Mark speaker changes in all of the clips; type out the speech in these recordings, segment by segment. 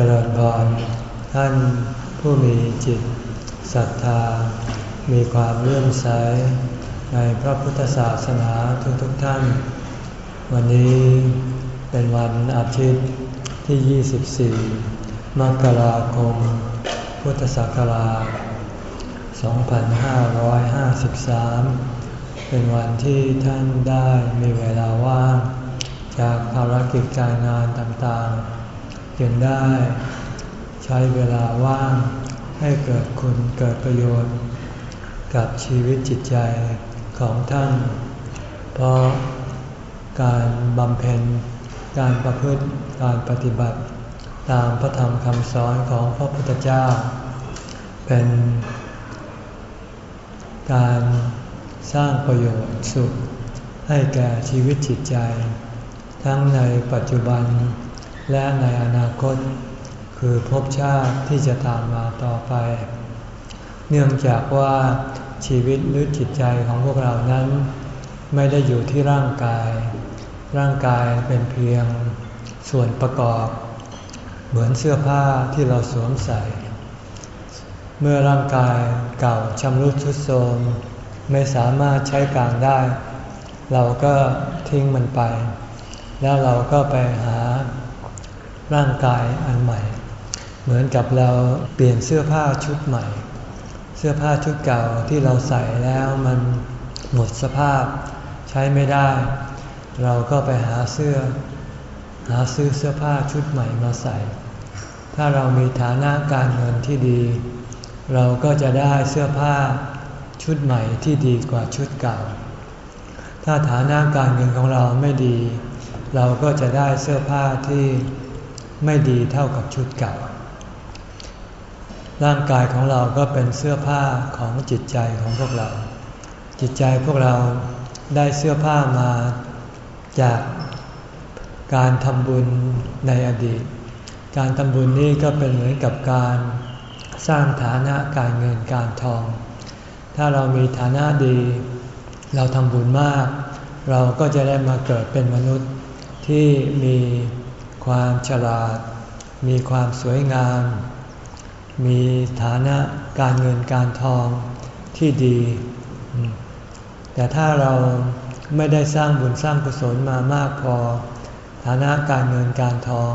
Speaker 1: จริญพรท่านผู้มีจิตศรัทธา มีความเลื่อมใสในพระพุทธศาสนาทุกๆทท่าน วันนี้เป็นวันอาทิตย์ที่ 24 มกราคม พุทธศักราช 2553 เป็นวันที่ท่านได้มีเวลาว่าง จากภารกิจการงานต่างๆ จึงได้ใช้เวลาว่างให้เกิดคุณเกิดประโยชน์ กับชีวิตจิตใจของท่าน เพราะการบำเพ็ญ การประพฤติ การปฏิบัติ ตามพระธรรมคำสอนของพระพุทธเจ้า เป็น การสร้างประโยชน์สุขให้แก่ชีวิตจิตใจ ทั้งในปัจจุบัน และในอนาคต คือภพชาติที่จะตามมาต่อไป เนื่องจากว่าชีวิตหรือจิตใจของพวกเรานั้น ไม่ได้อยู่ที่ร่างกาย ร่างกายเป็นเพียงส่วนประกอบ เหมือนเสื้อผ้าที่เราสวมใส่ เมื่อร่างกายเก่าชำรุดทรุดโทรมไม่สามารถใช้การได้ เราก็ทิ้งมันไป แล้วเราก็ไปหา ร่างกายอันใหม่ เหมือนกับเราเปลี่ยนเสื้อผ้าชุดใหม่ เสื้อผ้าชุดเก่าที่เราใส่แล้วมันหมดสภาพใช้ไม่ได้ เราก็ไปหาเสื้อ หาซื้อเสื้อผ้าชุดใหม่มาใส่ ถ้าเรามีฐานะการเงินที่ดี เราก็จะได้เสื้อผ้าชุดใหม่ที่ดีกว่าชุดเก่า ถ้าฐานะการเงินของเราไม่ดี เราก็จะได้เสื้อผ้าที่ ไม่ดีเท่ากับชุดเก่า ร่างกายของเราก็เป็นเสื้อผ้าของจิตใจของพวกเรา จิตใจพวกเราได้เสื้อผ้ามาจากการทำบุญในอดีต การทำบุญนี่ก็เป็นเหมือนกับการสร้างฐานะการเงินการทอง ถ้าเรามีฐานะดี เราทำบุญมาก เราก็จะได้มาเกิดเป็นมนุษย์ที่มี ความฉลาด มีความสวยงาม มีฐานะการเงินการทองที่ดี แต่ถ้าเราไม่ได้สร้างบุญสร้างกุศลมามากพอ ฐานะการเงินการทอง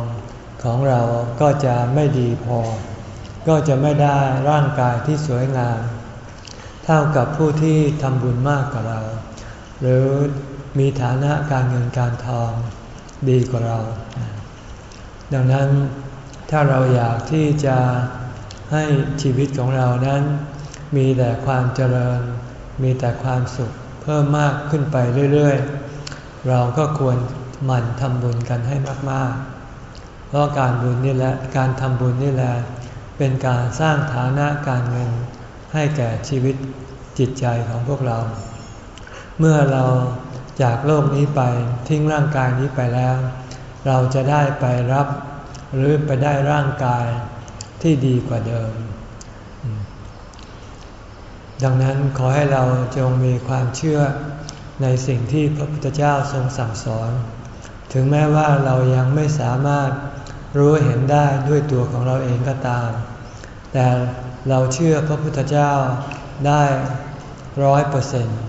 Speaker 1: ของเราก็จะไม่ดีพอ ก็จะไม่ได้ร่างกายที่สวยงาม เท่ากับผู้ที่ทำบุญมากกว่าเรา หรือมีฐานะการเงินการทองดีกว่าเรา ดังนั้นถ้าเราอยากที่จะให้ชีวิตของเรานั้น มีแต่ความเจริญ มีแต่ความสุขเพิ่มมากขึ้นไปเรื่อยๆ เราก็ควรหมั่นทำบุญกันให้มากๆ เพราะการบุญนี่แหละการทำบุญนี่แหละเป็นการสร้างฐานะการเงินให้แก่ชีวิตจิตใจของพวกเรา เมื่อเราจากโลกนี้ไปทิ้งร่างกายนี้ไปแล้ว เราจะได้ไปรับหรือไปได้ร่างกายที่ดีกว่าเดิม ดังนั้นขอให้เราจงมีความเชื่อในสิ่งที่พระพุทธเจ้าทรงสั่งสอน ถึงแม้ว่าเรายังไม่สามารถรู้เห็นได้ด้วยตัวของเราเองก็ตาม แต่เราเชื่อพระพุทธเจ้าได้ร้อยเปอร์เซ็นต์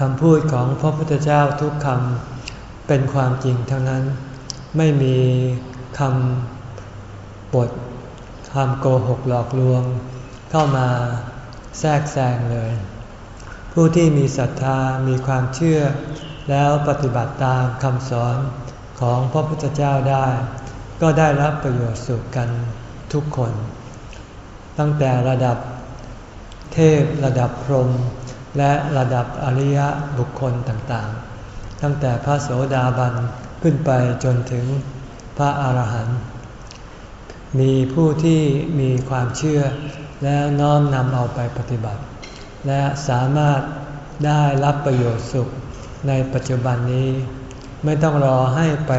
Speaker 1: คำพูดของพระพุทธเจ้าทุกคำเป็นความจริงทั้งนั้น ไม่มีคำปดคำโกหกหลอกลวง เข้ามาแทรกแซงเลย ผู้ที่มีศรัทธามีความเชื่อ แล้วปฏิบัติตามคำสอนของพระพุทธเจ้าได้ ก็ได้รับประโยชน์สุขกันทุกคน ตั้งแต่ระดับเทพระดับพรหมและระดับอริยบุคคลต่างๆ ตั้งแต่พระโสดาบัน ขึ้นไปจนถึงพระอาหารหันต์มีผู้ที่มีความเชื่อแล้วน้อมนำเอาไปปฏิบัติ และสามารถได้รับประโยชน์สุขในปัจจุบันนี้ ไม่ต้องรอให้ไป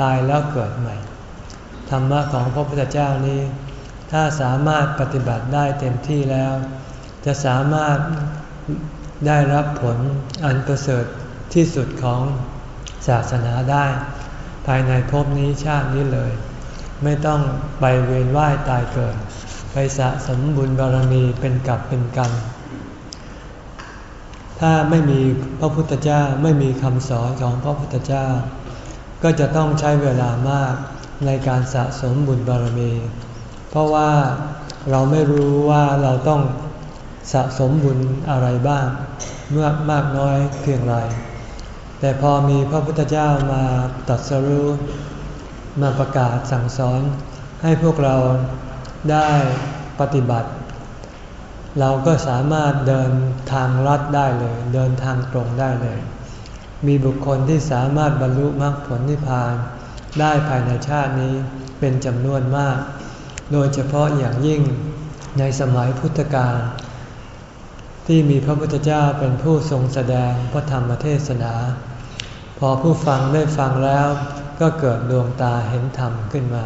Speaker 1: ตายแล้วเกิดใหม่ ธรรมะของพระพุทธเจ้านี้ ถ้าสามารถปฏิบัติได้เต็มที่แล้ว จะสามารถได้รับผลอันประเสริฐที่สุดของ ศาสนาได้ ภายในภพนี้ชาตินี้เลย ไม่ต้องไปเวียนว่ายตายเกิด ไปสะสมบุญบารมีเป็นกับ เป็นกัน ถ้าไม่มีพระพุทธเจ้าไม่มีคำสอนของพระพุทธเจ้า ก็จะต้องใช้เวลามากในการสะสมบุญบารมี เพราะว่าเราไม่รู้ว่าเราต้องสะสมบุญอะไรบ้าง เมื่อมากน้อยเพียงไร แต่พอมีพระพุทธเจ้ามาตัดสรู้มาประกาศสั่งสอนให้พวกเราได้ปฏิบัติ เราก็สามารถเดินทางลัดได้เลย เดินทางตรงได้เลย มีบุคคลที่สามารถบรรลุมรรคผลนิพพาน ได้ภายในชาตินี้เป็นจำนวนมาก โดยเฉพาะอย่างยิ่งในสมัยพุทธกาลที่มีพระพุทธเจ้าเป็นผู้ทรงแสดงพระธรรมเทศนา พอผู้ฟังได้ฟังแล้ว ก็เกิดดวงตาเห็นธรรมขึ้นมา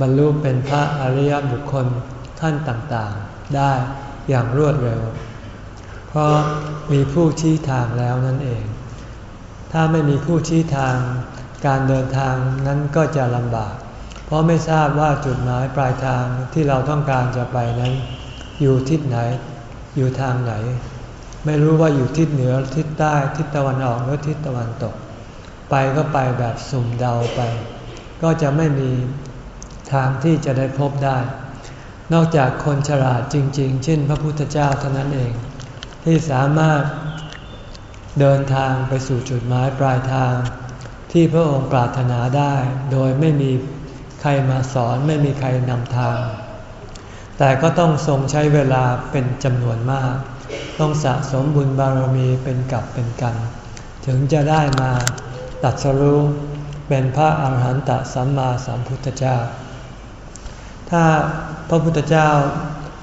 Speaker 1: บรรลุเป็นพระอริยบุคคลท่านต่างๆ ได้อย่างรวดเร็ว เพราะมีผู้ชี้ทางแล้วนั่นเอง ถ้าไม่มีผู้ชี้ทาง การเดินทางนั้นก็จะลำบาก เพราะไม่ทราบว่าจุดหมายปลายทางที่เราต้องการจะไปนั้น อยู่ทิศไหน อยู่ทางไหน ไม่รู้ว่าอยู่ทิศเหนือทิศใต้ทิศตะวันออกหรือทิศตะวันตก ไปก็ไปแบบสุ่มเดาไป ก็จะไม่มีทางที่จะได้พบได้ นอกจากคนฉลาดจริง ๆ เช่น พระพุทธเจ้าเท่านั้นเอง ที่สามารถเดินทางไปสู่จุดหมายปลายทาง ที่พระองค์ปรารถนาได้ โดยไม่มีใครมาสอนไม่มีใครนำทาง แต่ก็ต้องทรงใช้เวลาเป็นจำนวนมาก ต้องสะสมบุญบารมีเป็นกับเป็นกัน ถึงจะได้มา ตัดสรู้เป็นพระอาหารหันตสัมมาสัมพุทธเจ้า ถ้าพระพุทธเจ้า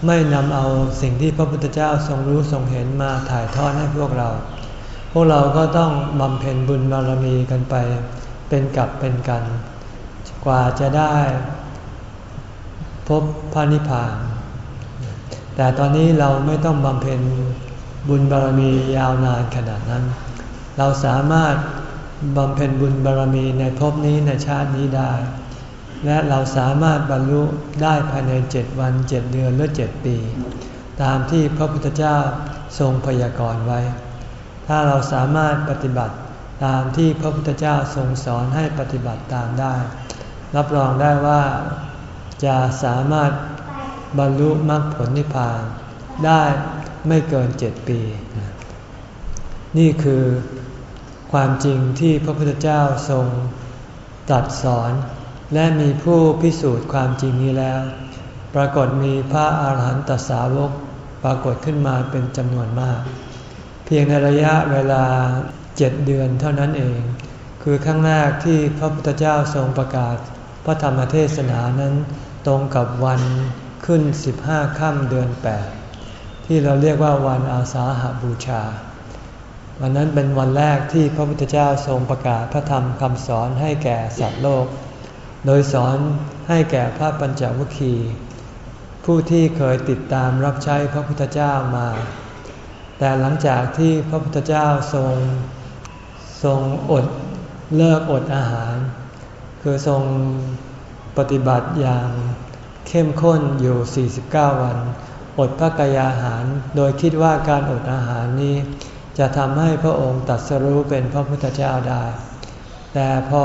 Speaker 1: ไม่นำเอาสิ่งที่พระพุทธเจ้าทรงรู้ทรงเห็นมาถ่ายทอดให้พวกเรา พวกเราก็ต้องบำเพ็ญบุญบารมีกันไป เป็นกับเป็นกัน กว่าจะได้ พบพระนิพพาน แต่ตอนนี้เราไม่ต้องบำเพ็ญบุญบารมียาวนานขนาดนั้น เราสามารถ บำเพ็ญบุญบารมีในภพนี้ในชาตินี้ได้ และเราสามารถบรรลุได้ภายในเจ็ดวันเจ็ดเดือนหรือเจ็ดปี ตามที่พระพุทธเจ้าทรงพยากรณ์ไว้ ถ้าเราสามารถปฏิบัติตามที่พระพุทธเจ้าทรงสอนให้ปฏิบัติตามได้ รับรองได้ว่าจะสามารถบรรลุมรรคผลนิพพานได้ไม่เกินเจ็ดปี นี่คือ ความจริงที่พระพุทธเจ้าทรงตัดสอน และมีผู้พิสูจน์ความจริงนี้แล้ว ปรากฏมีพระอาหารหันตสาวกปรากฏขึ้นมาเป็นจำนวนมาก เพียงในระยะเวลาเจ็ดเดือนเท่านั้นเอง คือครั้งแรกที่พระพุทธเจ้าทรงประกาศพระธรรมเทศนานั้นตรงกับวันขึ้น 15 ค่ำเดือน 8 ที่เราเรียกว่าวันอาสาหาบูชา วันนั้นเป็นวันแรกที่พระพุทธเจ้าทรงประกาศพระธรรมคำสอนให้แก่สัตว์โลก โดยสอนให้แก่พระปัญจวัคคีย์ผู้ที่เคยติดตามรับใช้พระพุทธเจ้ามา แต่หลังจากที่พระพุทธเจ้าทรงทรงอดเลิกอดอาหาร คือทรงปฏิบัติอย่างเข้มข้นอยู่ 49 วัน อดพระกายอาหาร โดยคิดว่าการอดอาหารนี้ จะทำให้พระองค์ตัดสรู้เป็นพระพุทธเจ้าได้ แต่พอ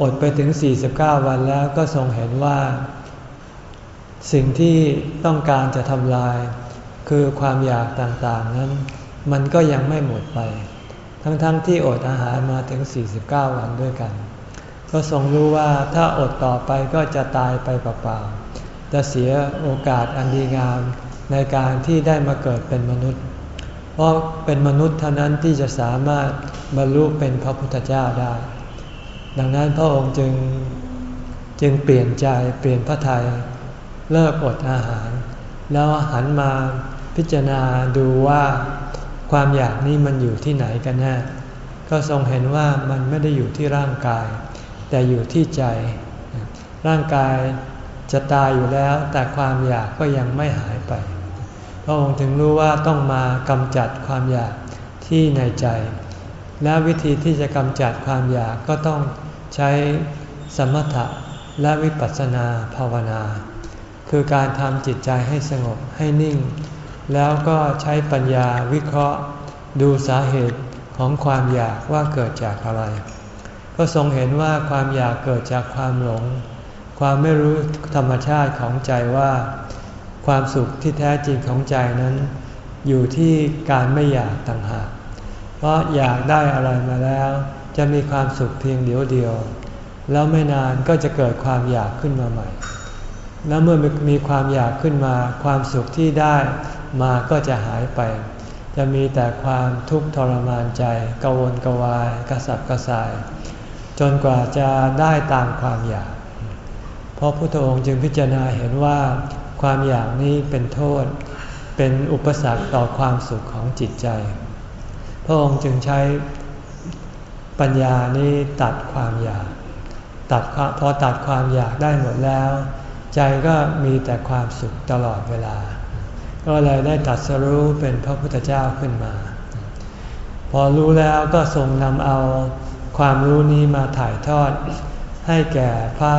Speaker 1: อดไปถึง 49 วันแล้วก็ทรงเห็นว่า สิ่งที่ต้องการจะทำลาย คือความอยากต่างๆนั้น มันก็ยังไม่หมดไป ทั้งๆทที่อดอาหารมาถึง 49 วันด้วยกัน ก็ทรงรู้ว่าถ้าอดต่อไปก็จะตายไปเปล่าๆจะเสียโอกาสอันดีงามในการที่ได้มาเกิดเป็นมนุษย์ เพราะเป็นมนุษย์เท่านั้นที่จะสามารถบรรลุเป็นพระพุทธเจ้าได้ ดังนั้นพระองค์จึงจึงเปลี่ยนใจเปลี่ยนพระทัยเลิกอดอาหาร แล้วหันมาพิจารณาดูว่าความอยากนี้มันอยู่ที่ไหนกันแน่ก็ทรงเห็นว่ามันไม่ได้อยู่ที่ร่างกาย แต่อยู่ที่ใจ ร่างกายจะตายอยู่แล้ว แต่ความอยากก็ยังไม่หายไป พระองค์ถึงรู้ว่าต้องมากำจัดความอยากที่ในใจ และวิธีที่จะกำจัดความอยากก็ต้องใช้สมถะและวิปัสสนาภาวนา คือการทำจิตใจให้สงบให้นิ่ง แล้วก็ใช้ปัญญาวิเคราะห์ ดูสาเหตุของความอยากว่าเกิดจากอะไร ก็ทรงเห็นว่าความอยากเกิดจากความหลง ความไม่รู้ธรรมชาติของใจว่า ความสุขที่แท้จริงของใจนั้น อยู่ที่การไม่อยากต่างหาก เพราะอยากได้อะไรมาแล้ว จะมีความสุขเพียงเดียวเดียว แล้วไม่นานก็จะเกิดความอยากขึ้นมาใหม่ แล้วเมื่อมีความอยากขึ้นมา ความสุขที่ได้มาก็จะหายไป จะมีแต่ความทุกข์ทรมานใจกวนกวาย กระสับกระส่าย จนกว่าจะได้ตามความอยาก เพราะพุทธองค์จึงพิจารณาเห็นว่า ความอยากนี้เป็นโทษ เป็นอุปสรรคต่อความสุขของจิตใจ พระองค์จึงใช้ปัญญานี้ตัดความอยาก ตัดพอตัดความอยากได้หมดแล้ว ใจก็มีแต่ความสุขตลอดเวลา ก็เลยได้ตัดสรู้เป็นพระพุทธเจ้าขึ้นมา พอรู้แล้วก็ทรงนำเอาความรู้นี้มาถ่ายทอดให้แก่พระ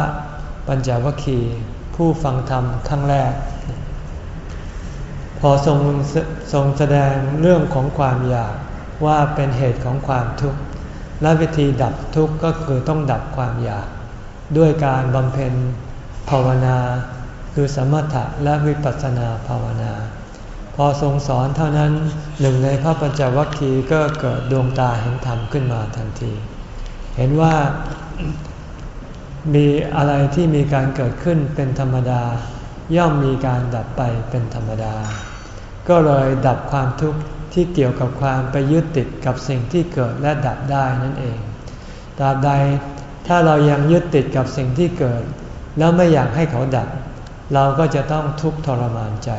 Speaker 1: ปัญจวัคคีย์ ผู้ฟังธรรมครั้งแรก พอทรงทรงแสดงเรื่องของความอยากว่าเป็นเหตุของความทุกข์และวิธีดับทุกข์ก็คือต้องดับความอยาก ด้วยการบำเพ็ญภาวนา คือสมถะและวิปัสสนาภาวนา พอทรงสอนเท่านั้นหนึ่งในพระปัญจวัคคีย์ก็เกิดดวงตาเห็นธรรมขึ้นมาทันที เห็นว่า มีอะไรที่มีการเกิดขึ้นเป็นธรรมดา ย่อมมีการดับไปเป็นธรรมดา ก็เลยดับความทุกข์ที่เกี่ยวกับความไปยึดติดกับสิ่งที่เกิดและดับได้นั่นเองตราบใดถ้าเรายังยึดติดกับสิ่งที่เกิด แล้วไม่อยากให้เขาดับ เราก็จะต้องทุกข์ทรมานใจ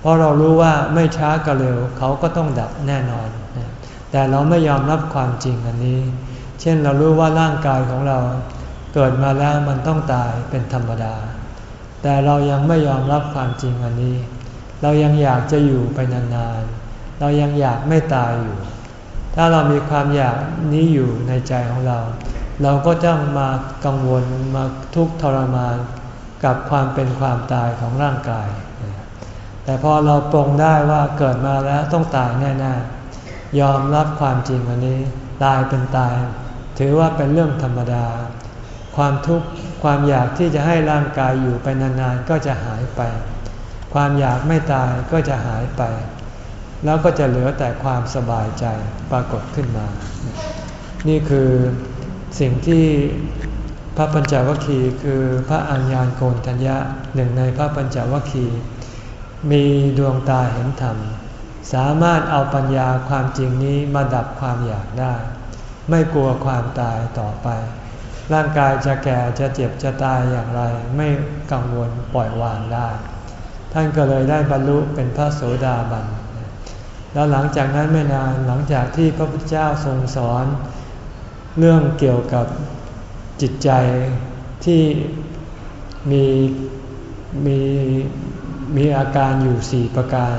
Speaker 1: เพราะเรารู้ว่าไม่ช้าก็เร็วเขาก็ต้องดับแน่นอน แต่เราไม่ยอมรับความจริงอันนี้ เช่นเรารู้ว่าร่างกายของเรา เกิดมาแล้วมันต้องตายเป็นธรรมดา แต่เรายังไม่ยอมรับความจริงอันนี้ เรายังอยากจะอยู่ไปนานๆ เรายังอยากไม่ตายอยู่ ถ้าเรามีความอยากนี้อยู่ในใจของเรา เราก็ต้องมากังวลมาทุกข์ทรมานกับความเป็นความตายของร่างกาย แต่พอเราปรงได้ว่าเกิดมาแล้วต้องตายแน่ๆ ยอมรับความจริงอันนี้ ตายเป็นตาย ถือว่าเป็นเรื่องธรรมดา ความทุกข์ความอยากที่จะให้ร่างกายอยู่ไปนานๆก็จะหายไป ความอยากไม่ตายก็จะหายไป แล้วก็จะเหลือแต่ความสบายใจปรากฏขึ้นมา นี่คือสิ่งที่พระปัญจวัคคีย์คือพระอัญญาณโกนทัญญะหนึ่งในพระปัญจวัคคีย์มีดวงตาเห็นธรรม สามารถเอาปัญญาความจริงนี้มาดับความอยากได้ ไม่กลัวความตายต่อไป ร่างกายจะแก่จะเจ็บจะตายอย่างไร ไม่กังวลปล่อยวางได้ ท่านก็เลยได้บรรลุเป็นพระโสดาบัน แล้วหลังจากนั้นไม่นานหลังจากที่พระพุทธเจ้าทรงสอน เรื่องเกี่ยวกับจิตใจที่มีมีมีอาการอยู่สี่ประการ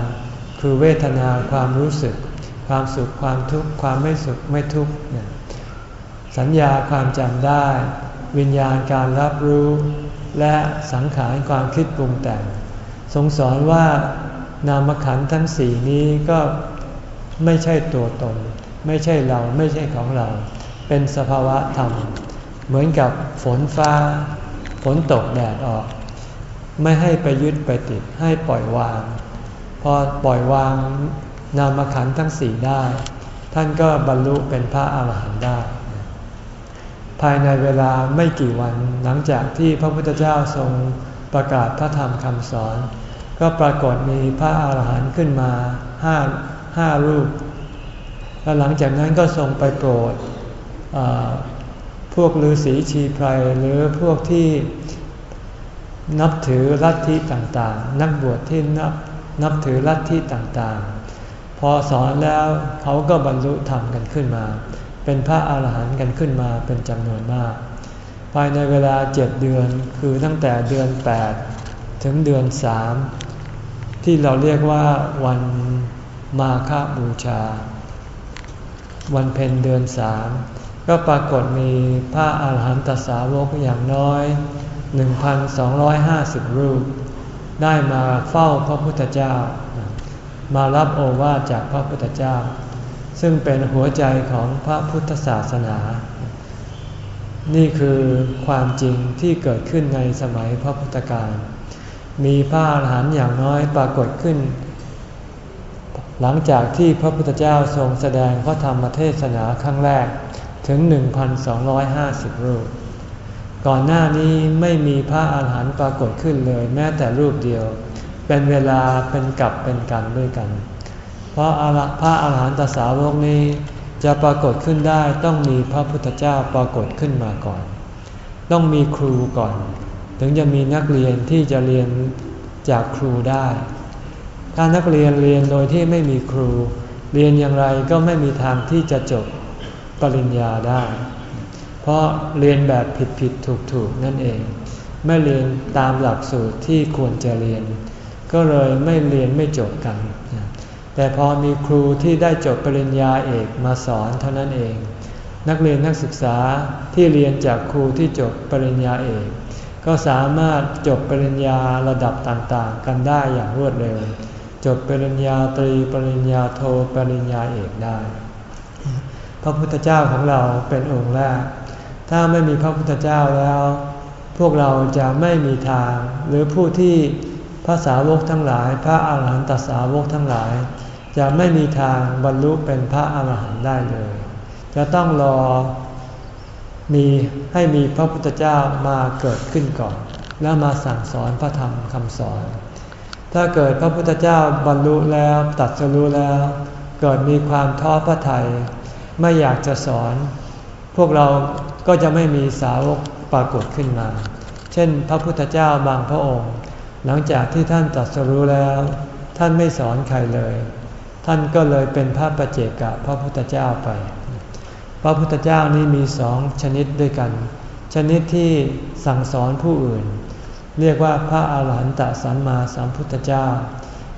Speaker 1: คือเวทนาความรู้สึก ความสุขความทุกข์ความไม่สุขไม่ทุกข์ สัญญาความจำได้ วิญญาณการรับรู้ และสังขารความคิดปรุงแต่งทรงสอนว่านามขันทั้งสี่นี้ก็ไม่ใช่ตัวตน ไม่ใช่เราไม่ใช่ของเรา เป็นสภาวะธรรม เหมือนกับฝนฟ้า ฝนตกแดดออก ไม่ให้ไปยึดไปติดให้ปล่อยวาง พอปล่อยวางนามขันทั้งสี่ได้ ท่านก็บรรลุเป็นพระอาหารหันต์ได้ายในเวลาไม่กี่วันหลังจากที่พระพุทธเจ้าทรงประกาศพระธรรมคำสอน ก็ปรากฏมีพระอาหารหันต์ขึ้นมาห้าห้ารูป แล้วหลังจากนั้นก็ทรงไปโปรดพวกฤาษีชีไพรหรือพวกที่นับถือลัทธิต่างๆ นักบวชที่นับนับถือลัทธิต่างๆ พอสอนแล้วเขาก็บรรลุธรรมกันขึ้นมา เป็นพระอาหารหันต์กันขึ้นมาเป็นจำนวนมาก ภายในเวลาเจ็ดเดือนคือตั้งแต่เดือน 8 ถึงเดือนสามที่เราเรียกว่าวันมาฆบูชา วันเพ็ญเดือนสามก็ปรากฏมีพระอาหารหันตสาวกอย่างน้อย 1,250 รูป ได้มาเฝ้าพระพุทธเจ้า มารับโอวาจากพระพุทธเจ้า ซึ่งเป็นหัวใจของพระพุทธศาสนา นี่คือความจริงที่เกิดขึ้นในสมัยพระพุทธการ มีพระอรหันต์อย่างน้อยปรากฏขึ้น หลังจากที่พระพุทธเจ้าทรงแสดงพระธรรมเทศนาครั้งแรกถึง 1,250 รูป ก่อนหน้านี้ไม่มีพระอาหารหันต์ปรากฏขึ้นเลยแม้แต่รูปเดียว เป็นเวลาเป็นกับเป็นกันด้วยกัน เพราะพระอาหารหันตสาวกนี้จะปรากฏขึ้นได้ต้องมีพระพุทธเจ้าปรากฏขึ้นมาก่อน ต้องมีครูก่อน ถึงจะมีนักเรียนที่จะเรียนจากครูได้ ถ้านักเรียนเรียนโดยที่ไม่มีครู เรียนอย่างไรก็ไม่มีทางที่จะจบปริญญาได้ เพราะเรียนแบบผิดผิดถูกถูกนั่นเอง ไม่เรียนตามหลักสูตรที่ควรจะเรียน ก็เลยไม่เรียนไม่จบกัน แต่พอมีครูที่ได้จบปริญญาเอกมาสอนเท่านั้นเอง นักเรียนนักศึกษาที่เรียนจากครูที่จบปริญญาเอก ก็สามารถจบปริญญาระดับต่างๆ กันได้อย่างรวดเร็ว จบปริญญาตรีปริญญาโทปริญญาเอกได้ พระพุทธเจ้าของเราเป็นองค์แรก ถ้าไม่มีพระพุทธเจ้าแล้ว พวกเราจะไม่มีทางหรือผู้ที่พระสาวกทั้งหลาย พระอาหารหันตสาวกทั้งหลาย จะไม่มีทางบรรลุเป็นพระอาหารหันต์ได้เลย จะต้องรอมีให้มีพระพุทธเจ้ามาเกิดขึ้นก่อน แล้วมาสั่งสอนพระธรรมคำสอน ถ้าเกิดพระพุทธเจ้าบรรลุแล้วตัดสรู้แล้ว เกิดมีความท้อพระทยัยไม่อยากจะสอน พวกเราก็จะไม่มีสาวกปรากฏขึ้นมา เช่น พระพุทธเจ้าบางพระองค์ หลังจากที่ท่านตัดสรู้แล้ว ท่านไม่สอนใครเลย ท่านก็เลยเป็นพระประเจกะพระพุทธเจ้าไป พระพุทธเจ้านี้มีสองชนิดด้วยกัน ชนิดที่สั่งสอนผู้อื่น เรียกว่าพระอาหารหันตสัมมาสัมพุทธเจ้า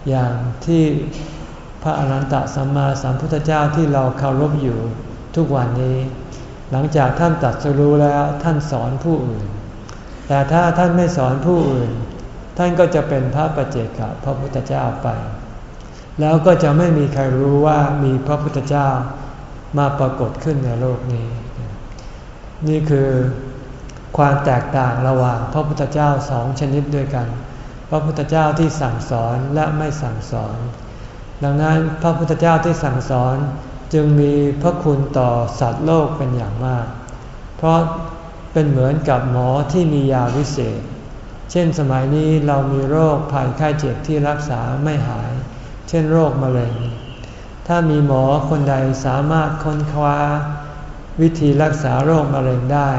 Speaker 1: อย่างที่พระอาหารหันตสัมมาสัมพุทธเจ้าที่เราเคารพอยู่ทุกวันนี้ หลังจากท่านตัดสรู้แล้วท่านสอนผู้อื่น แต่ถ้าท่านไม่สอนผู้อื่น ท่านก็จะเป็นพระปัจเจกะพระพุทธเจ้าไป แล้วก็จะไม่มีใครรู้ว่ามีพระพุทธเจ้ามาปรากฏขึ้นในโลกนี้ นี่คือความแตกต่างระหว่างพระพุทธเจ้าสองชนิดด้วยกัน พระพุทธเจ้าที่สั่งสอนและไม่สั่งสอน ดังนั้นพระพุทธเจ้าที่สั่งสอนจึงมีพระคุณต่อสัตว์โลกเป็นอย่างมาก เพราะเป็นเหมือนกับหมอที่มียาวิเศษ เช่นสมัยนี้เรามีโรคภัยไข้เจ็บที่รักษาไม่หาย เช่นโรคมะเร็ง ถ้ามีหมอคนใดสามารถค้นคว้า วิธีรักษาโรคมะเร็งได้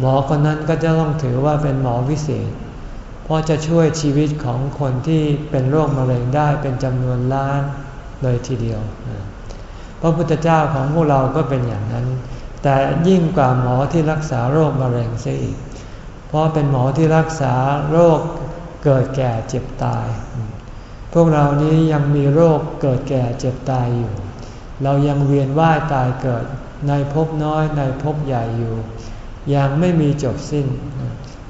Speaker 1: หมอคนนั้นก็จะต้องถือว่าเป็นหมอวิเศษ เพราะจะช่วยชีวิตของคนที่เป็นโรคมะเร็งได้เป็นจำนวนล้านเลยทีเดียว พระพุทธเจ้าของพวกเราก็เป็นอย่างนั้น แต่ยิ่งกว่าหมอที่รักษาโรคมะเร็งเสียอีก เพราะเป็นหมอที่รักษาโรคเกิดแก่เจ็บตาย พวกเรานี้ยังมีโรคเกิดแก่เจ็บตายอยู่ เรายังเวียนว่ายตายเกิดในภพน้อยในภพใหญ่อยู่ ยังไม่มีจบสิ้น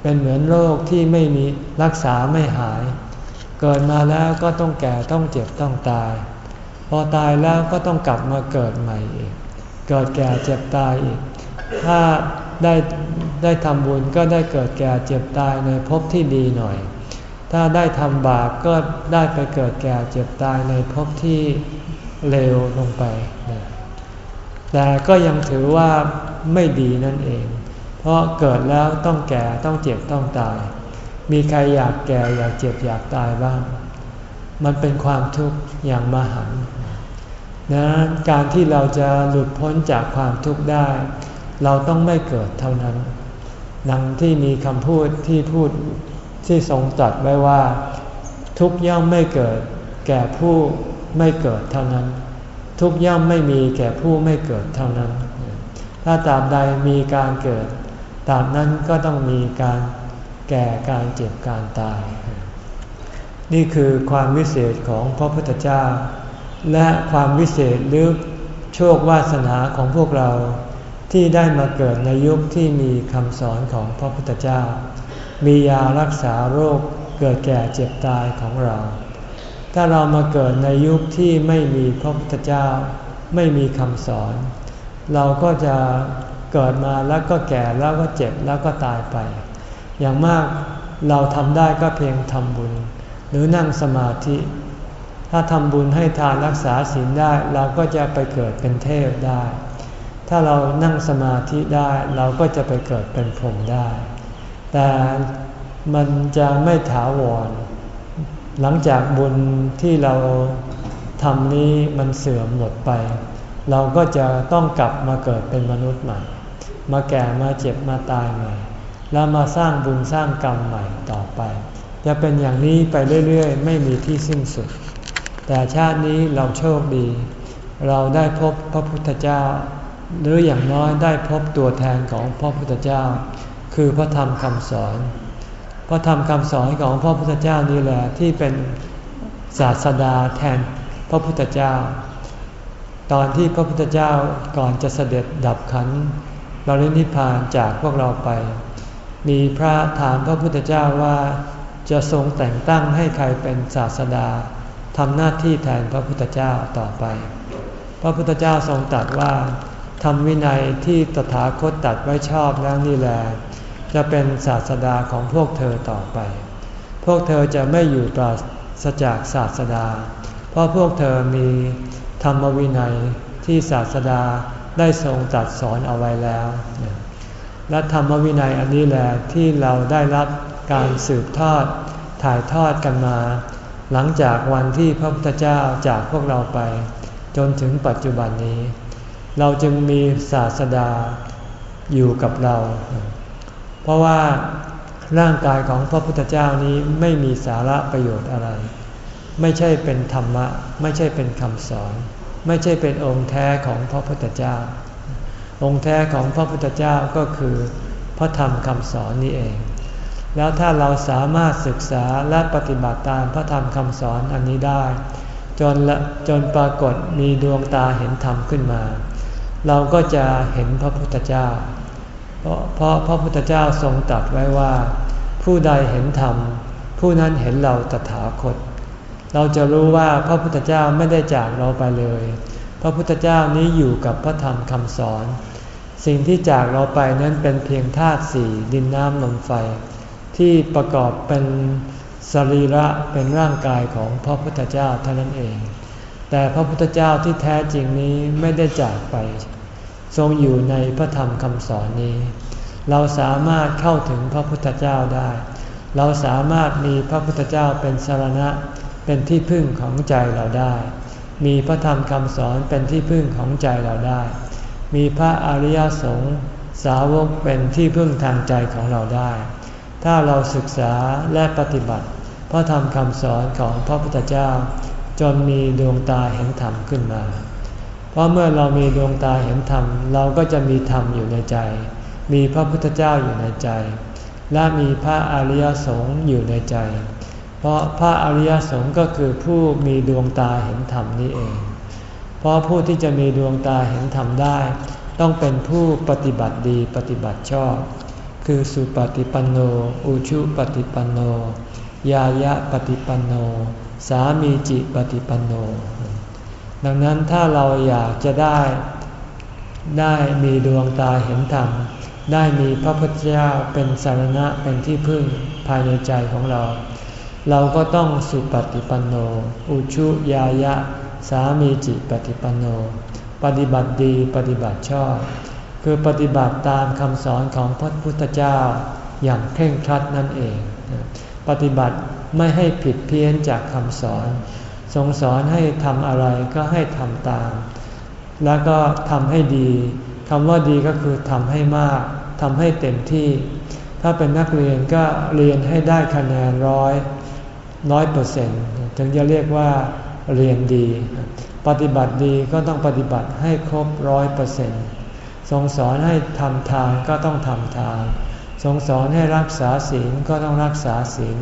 Speaker 1: เป็นเหมือนโรคที่ไม่มีรักษาไม่หาย เกิดมาแล้วก็ต้องแก่ต้องเจ็บต้องตาย พอตายแล้วก็ต้องกลับมาเกิดใหม่อีก เกิดแก่เจ็บตายอีก ถ้าได้ได้ทำบุญก็ได้เกิดแก่เจ็บตายในภพที่ดีหน่อย ถ้าได้ทำบาปก็ได้ไปเกิดแก่เจ็บตายในภพที่เลวลงไปแต่ก็ยังถือว่าไม่ดีนั่นเอง เพราะเกิดแล้วต้องแก่ต้องเจ็บต้องตาย มีใครอยากแก่อยากเจ็บอยากตายบ้าง มันเป็นความทุกข์อย่างมหันนะการที่เราจะหลุดพ้นจากความทุกข์ได้ เราต้องไม่เกิดเท่านั้นดังที่มีคำพูดที่พูด ที่ทรงตรัสไว้ว่า ทุกย่อมไม่เกิด แก่ผู้ไม่เกิดเท่านั้น ทุกย่อมไม่มีแก่ผู้ไม่เกิดเท่านั้น ถ้าตาบใดมีการเกิด ตาบนั้นก็ต้องมีการแก่การเจ็บการตาย นี่คือความวิเศษของพระพุทธเจ้า และความวิเศษหรือโชควาสนาของพวกเราที่ได้มาเกิดในยุคที่มีคำสอนของพระพุทธเจ้า มียารักษาโรคเกิดแก่เจ็บตายของเรา ถ้าเรามาเกิดในยุคที่ไม่มีพระพุทธเจ้า ไม่มีคำสอน เราก็จะเกิดมาแล้วก็แก่แล้วก็เจ็บแล้วก็ตายไป อย่างมากเราทำได้ก็เพียงทำบุญ หรือนั่งสมาธิ ถ้าทำบุญให้ทานรักษาศีลได้เราก็จะไปเกิดเป็นเทพได้ ถ้าเรานั่งสมาธิได้เราก็จะไปเกิดเป็นพรหมได้ แต่มันจะไม่ถาวร หลังจากบุญที่เราทำนี้มันเสื่อมหมดไป เราก็จะต้องกลับมาเกิดเป็นมนุษย์ใหม่ มาแก่มาเจ็บมาตายใหม่ แล้วมาสร้างบุญสร้างกรรมใหม่ต่อไป จะเป็นอย่างนี้ไปเรื่อยๆ ไม่มีที่สิ้นสุด แต่ชาตินี้เราโชคดี เราได้พบพระพุทธเจ้า หรืออย่างน้อยได้พบตัวแทนของพระพุทธเจ้า คือพระธรรมคำสอน พระธรรมคำสอนของพระพุทธเจ้านี่แหละที่เป็นศาสดาแทนพระพุทธเจ้า ตอนที่พระพุทธเจ้าก่อนจะเสด็จดับขันบรินิพานจากพวกเราไป มีพระถามพระพุทธเจ้าว่าจะทรงแต่งตั้งให้ใครเป็นศาสดาทำหน้าที่แทนพระพุทธเจ้าต่อไป พระพุทธเจ้าทรงตรัสว่าทำวินัยที่ตถาคตตัดไว้ชอบแล้วนี่แหละ จะเป็นศาสดาของพวกเธอต่อไป พวกเธอจะไม่อยู่ปราศจากศาสดา เพราะพวกเธอมีธรรมวินัยที่ศาสดาได้ทรงตัดสอนเอาไว้แล้ว และธรรมวินัยอันนี้แหละที่เราได้รับการสืบทอดถ่ายทอดกันมา หลังจากวันที่พระพุทธเจ้าจากพวกเราไป จนถึงปัจจุบันนี้ เราจึงมีศาสดาอยู่กับเรา เพราะว่าร่างกายของพระพุทธเจ้านี้ไม่มีสาระประโยชน์อะไร ไม่ใช่เป็นธรรมะ ไม่ใช่เป็นคำสอน ไม่ใช่เป็นองค์แท้ของพระพุทธเจ้า องค์แท้ของพระพุทธเจ้าก็คือพระธรรมคำสอนนี้เอง แล้วถ้าเราสามารถศึกษาและปฏิบัติตามพระธรรมคำสอนอันนี้ได้ จนจนปรากฏมีดวงตาเห็นธรรมขึ้นมา เราก็จะเห็นพระพุทธเจ้า เพราะเพราะพระพุทธเจ้าทรงตรัสไว้ว่า ผู้ใดเห็นธรรม ผู้นั้นเห็นเราตถาคต เราจะรู้ว่าพระพุทธเจ้าไม่ได้จากเราไปเลย พระพุทธเจ้านี้อยู่กับพระธรรมคำสอน สิ่งที่จากเราไปนั้นเป็นเพียงธาตุสี่ดินน้ำลมไฟ ที่ประกอบเป็นสรีระเป็นร่างกายของพระพุทธเจ้าเท่านั้นเอง แต่พระพุทธเจ้าที่แท้จริงนี้ไม่ได้จากไป ทรงอยู่ในพระธรรมคำสอนนี้ เราสามารถเข้าถึงพระพุทธเจ้าได้ เราสามารถมีพระพุทธเจ้าเป็นสารณะ เป็นที่พึ่งของใจเราได้ มีพระธรรมคำสอนเป็นที่พึ่งของใจเราได้ มีพระอริยสงฆ์สาวกเป็นที่พึ่งทางใจของเราได้ ถ้าเราศึกษาและปฏิบัติ พระธรรมคำสอนของพระพุทธเจ้า จนมีดวงตาเห็นธรรมขึ้นมา เพราะเมื่อเรามีดวงตาเห็นธรรม เราก็จะมีธรรมอยู่ในใจ มีพระพุทธเจ้าอยู่ในใจ และมีพระอริยสงฆ์อยู่ในใจ เพราะพระอริยสงฆ์ก็คือผู้มีดวงตาเห็นธรรมนี้เอง เพราะผู้ที่จะมีดวงตาเห็นธรรมได้ ต้องเป็นผู้ปฏิบัติดีปฏิบัติชอบ คือสุปฏิปันโน อุชุปฏิปันโน ยายะปฏิปันโน สามีจิปฏิปันโน ดังนั้นถ้าเราอยากจะได้ ได้มีดวงตาเห็นธรรม ได้มีพระพุทธเจ้าเป็นสารณะเป็นที่พึ่งภายในใจของเรา เราก็ต้องสุปฏิปันโน อุชุยายะ สามีจิปฏิปันโน ปฏิบัติดีปฏิบัติชอบ คือปฏิบัติตามคำสอนของพระพุทธเจ้าอย่างเคร่งครัดนั่นเอง ปฏิบัติไม่ให้ผิดเพี้ยนจากคำสอน ทรงสอนให้ทำอะไรก็ให้ทำตาม แล้วก็ทำให้ดีคำว่าดีก็คือทำให้มากทำให้เต็มที่ ถ้าเป็นนักเรียนก็เรียนให้ได้คะแนนร้อยร้อยเปอร์เซ็นต์ถึงจะเรียกว่าเรียนดี ปฏิบัติดีก็ต้องปฏิบัติให้ครบร้อยเปอร์เซ็นต์ทรงสอนให้ทำทานก็ต้องทำทานทรงสอนให้รักษาศีลก็ต้องรักษาศีล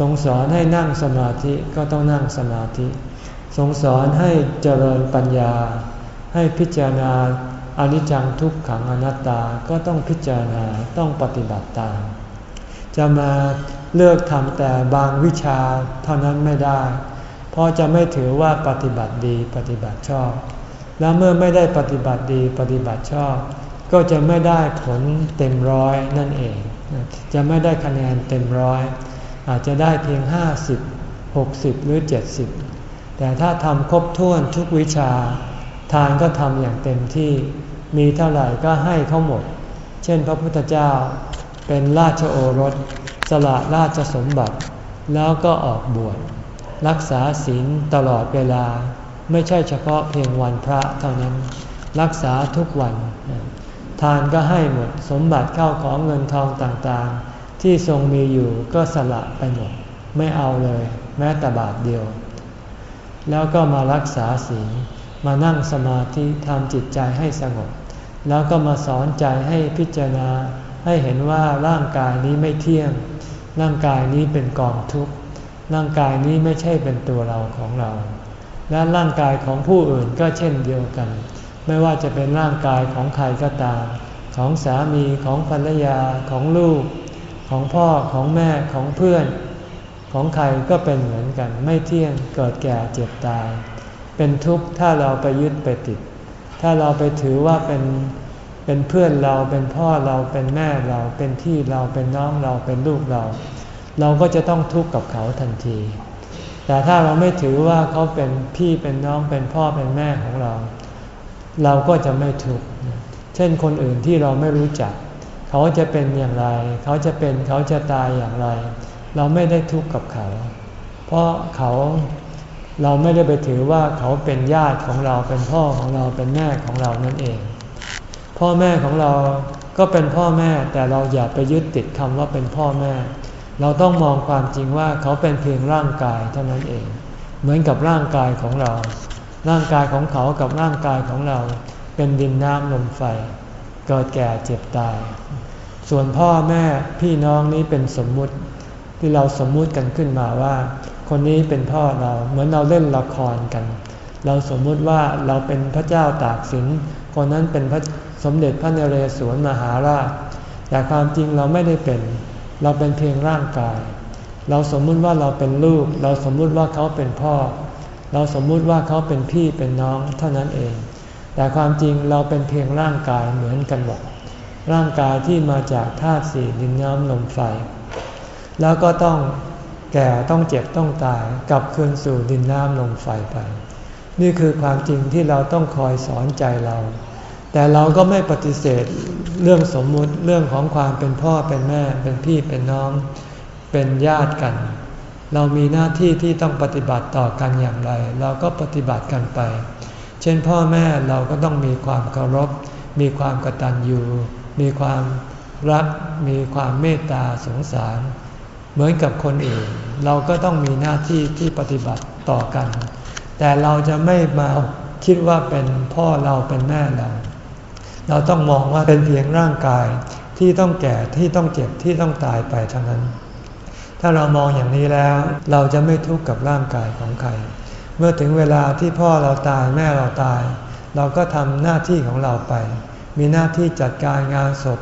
Speaker 1: ทรงสอนให้นั่งสมาธิก็ต้องนั่งสมาธิ ทรงสอนให้เจริญปัญญา ให้พิจารณาอนิจจังทุกขังอนัตตาก็ต้องพิจารณาต้องปฏิบัติตาม จะมาเลือกทำแต่บางวิชาเท่านั้นไม่ได้ เพราะจะไม่ถือว่าปฏิบัติดีปฏิบัติชอบ แล้วเมื่อไม่ได้ปฏิบัติดีปฏิบัติชอบ ก็จะไม่ได้ผลเต็มร้อยนั่นเอง จะไม่ได้คะแนนเต็มร้อย อาจจะได้เพียง 50 60 หรือ 70 แต่ถ้าทำครบถ้วนทุกวิชา ทานก็ทำอย่างเต็มที่ มีเท่าไหร่ก็ให้เขาหมด เช่นพระพุทธเจ้าเป็นราชโอรส สละราชสมบัติ แล้วก็ออกบวชรักษาศีลตลอดเวลา ไม่ใช่เฉพาะเพียงวันพระเท่านั้น รักษาทุกวัน ทานก็ให้หมดสมบัติเข้าของเงินทองต่างๆ ที่ทรงมีอยู่ก็สละไปหมด ไม่เอาเลย แม้แต่บาทเดียว แล้วก็มารักษาศีลมานั่งสมาธิทำจิตใจให้สงบ แล้วก็มาสอนใจให้พิจารณาให้เห็นว่าร่างกายนี้ไม่เที่ยง ร่างกายนี้เป็นกองทุกข์ ร่างกายนี้ไม่ใช่เป็นตัวเราของเรา และร่างกายของผู้อื่นก็เช่นเดียวกัน ไม่ว่าจะเป็นร่างกายของใครก็ตาม ของสามีของภรรยาของลูก ของพ่อของแม่ของเพื่อน ของใครก็เป็นเหมือนกัน ไม่เที่ยงเกิดแก่เจ็บตาย เป็นทุกข์ถ้าเราไปยึดไปติด ถ้าเราไปถือว่าเป็นเป็นเพื่อนเราเป็นพ่อเราเป็นแม่เราเป็นพี่เราเป็นน้องเราเป็นลูกเรา เราก็จะต้องทุกข์กับเขาทันที แต่ถ้าเราไม่ถือว่าเขาเป็นพี่เป็นน้องเป็นพ่อเป็นแม่ของเรา เราก็จะไม่ทุกข์เช่นคนอื่นที่เราไม่รู้จัก เขาจะเป็นอย่างไร เขาจะเป็นเขาจะตายอย่างไร เราไม่ได้ทุกข์กับเขา เพราะเขาเราไม่ได้ไปถือว่าเขาเป็นญาติของเราเป็นพ่อของเราเป็นแม่ของเรานั่นเอง พ่อแม่ของเราก็เป็นพ่อแม่แต่เราอย่าไปยึดติดคำว่าเป็นพ่อแม่ เราต้องมองความจริงว่าเขาเป็นเพียงร่างกายเท่านั้นเอง เหมือนกับร่างกายของเรา ร่างกายของเขากับร่างกายของเรา เป็นดินน้ำลมไฟเกิดแก่เจ็บตาย ส่วนพ่อแม่พี่น้องนี้เป็นสมมุติที่เราสมมุติกันขึ้นมาว่า คนนี้เป็นพ่อเราเหมือนเราเล่นละครกัน เราสมมุติว่าเราเป็นพระเจ้าตากสินคนนั้นเป็นพระสมเด็จพระนเรศวรมหาราช แต่ความจริงเราไม่ได้เป็น เราเป็นเพียงร่างกาย เราสมมุติว่าเราเป็นลูก เราสมมุติว่าเขาเป็นพ่อ เราสมมุติว่าเขาเป็นพี่เป็นน้องเท่านั้นเอง แต่ความจริงเราเป็นเพียงร่างกายเหมือนกันหมด ร่างกายที่มาจากธาตุสี่ดินน้ำลมไฟ แล้วก็ต้องแก่ต้องเจ็บต้องตายกลับคืนสู่ดินน้ำลมไฟไป นี่คือความจริงที่เราต้องคอยสอนใจเรา แต่เราก็ไม่ปฏิเสธเรื่องสมมุติเรื่องของความเป็นพ่อเป็นแม่ เป็นพี่เป็นน้องเป็นญาติกัน เรามีหน้าที่ที่ต้องปฏิบัติต่อกันอย่างไร เราก็ปฏิบัติกันไป เช่นพ่อแม่เราก็ต้องมีความเคารพ มีความกตัญญู มีความรักมีความเมตตาสงสาร เหมือนกับคนอื่น เราก็ต้องมีหน้าที่ที่ปฏิบัติต่อกัน แต่เราจะไม่มาคิดว่าเป็นพ่อเราเป็นแม่เรา เราต้องมองว่าเป็นเพียงร่างกายที่ต้องแก่ที่ต้องเจ็บที่ต้องตายไปเท่านั้น ถ้าเรามองอย่างนี้แล้ว เราจะไม่ทุกข์กับร่างกายของใคร เมื่อถึงเวลาที่พ่อเราตายแม่เราตาย เราก็ทำหน้าที่ของเราไป มีหน้าที่จัดการงานศพ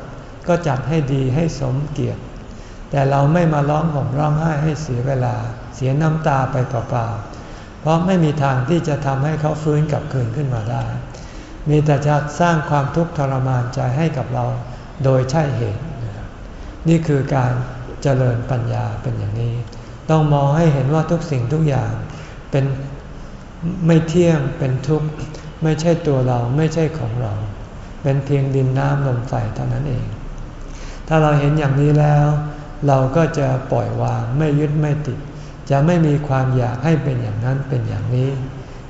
Speaker 1: ก็จัดให้ดีให้สมเกียรติ แต่เราไม่มาร้องห่มร้องไห้ให้เสียเวลา เสียน้ำตาไปเปล่าๆเพราะไม่มีทางที่จะทำให้เขาฟื้นกลับคืนขึ้นมาได้ มีแต่จะสร้างความทุกข์ทรมานใจให้กับเราโดยใช่เหตุ นี่คือการเจริญปัญญาเป็นอย่างนี้ ต้องมองให้เห็นว่าทุกสิ่งทุกอย่างเป็นไม่เที่ยงเป็นทุกข์ ไม่ใช่ตัวเราไม่ใช่ของเรา เป็นเพียงดินน้ำลมไฟเท่านั้นเอง ถ้าเราเห็นอย่างนี้แล้ว เราก็จะปล่อยวางไม่ยึดไม่ติด จะไม่มีความอยากให้เป็นอย่างนั้นเป็นอย่างนี้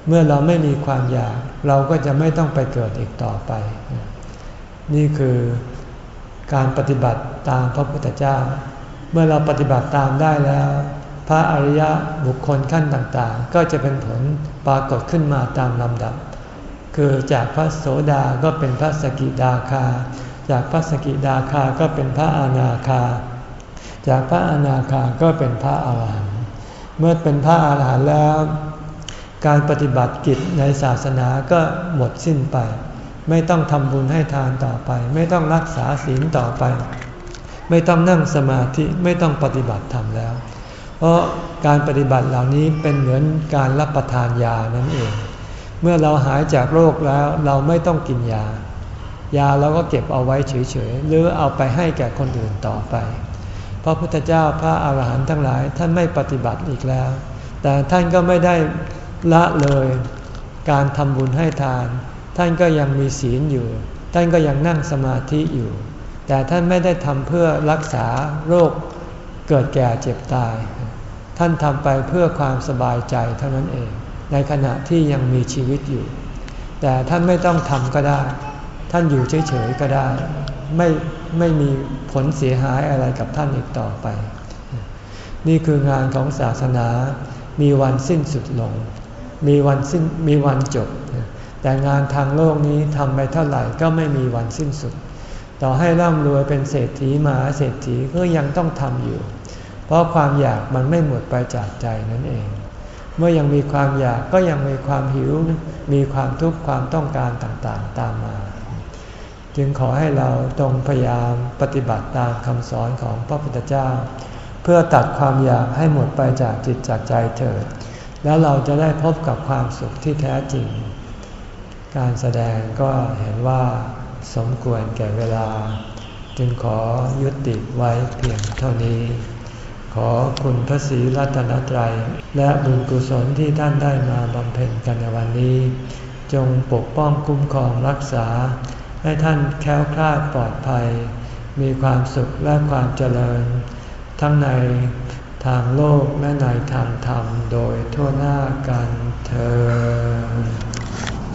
Speaker 1: เมื่อเราไม่มีความอยาก เราก็จะไม่ต้องไปเกิดอีกต่อไป นี่คือการปฏิบัติตามพระพุทธเจ้า เมื่อเราปฏิบัติตามได้แล้ว พระอริยะบุคคลขั้นต่างๆ ก็จะเป็นผลปรากฏขึ้นมาตามลำดับ คือจากพระโสดาก็เป็นพระสกิดาคา จากพระสกิดาคาก็เป็นพระอนาคา จากพระอนาคาก็เป็นพระอาหารหันต์เมื่อเป็นพระอาหารหันต์แล้ว การปฏิบัติกิจในศาสนาก็หมดสิ้นไป ไม่ต้องทำบุญให้ทานต่อไป ไม่ต้องรักษาศีลต่อไป ไม่ต้องนั่งสมาธิไม่ต้องปฏิบัติธรรมแล้ว เพราะการปฏิบัติเหล่านี้เป็นเหมือนการรับประทานยานั่นเอง เมื่อเราหายจากโรคแล้วเราไม่ต้องกินยา ยาเราก็เก็บเอาไว้เฉยๆ หรือเอาไปให้แก่คนอื่นต่อไป พระพุทธเจ้าพระอาหารหันต์ทั้งหลายท่านไม่ปฏิบัติอีกแล้ว แต่ท่านก็ไม่ได้ละเลยการทำบุญให้ทาน ท่านก็ยังมีศีลอยู่ ท่านก็ยังนั่งสมาธิอยู่ แต่ท่านไม่ได้ทำเพื่อรักษาโรคเกิดแก่เจ็บตาย ท่านทำไปเพื่อความสบายใจเท่านั้นเอง ในขณะที่ยังมีชีวิตอยู่ แต่ท่านไม่ต้องทำก็ได้ ท่านอยู่เฉยๆก็ได้ ไม่ไม่มีผลเสียหายอะไรกับท่านอีกต่อไป นี่คืองานของศาสนา มีวันสิ้นสุดลง มีวันสิ้นมีวันจบ แต่งานทางโลกนี้ทำไปเท่าไหร่ก็ไม่มีวันสิ้นสุด ต่อให้ร่ำรวยเป็นเศรษฐีมหาเศรษฐีก็ยังต้องทำอยู่ เพราะความอยากมันไม่หมดไปจากใจนั่นเอง เมื่อยังมีความอยากก็ยังมีความหิว มีความทุกข์ความต้องการต่างๆตามมา จึงขอให้เราตรงพยายามปฏิบัติตามคำสอนของพระพุทธเจ้า เพื่อตัดความอยากให้หมดไปจากจิตจากใจเถิด แล้วเราจะได้พบกับความสุขที่แท้จริง การแสดงก็เห็นว่าสมควรแก่เวลา จึงขอยุติไว้เพียงเท่านี้ ขอคุณพระศรีรัตนตรัย และบุญกุศลที่ท่านได้มาบำเพ็ญกันในวันนี้ จงปกป้องคุ้มครองรักษา ให้ท่านแค้วคลาดปลอดภัย มีความสุขและความเจริญ ทั้งในทางโลกและในทางธรรมโดยทั่วหน้ากันเธอ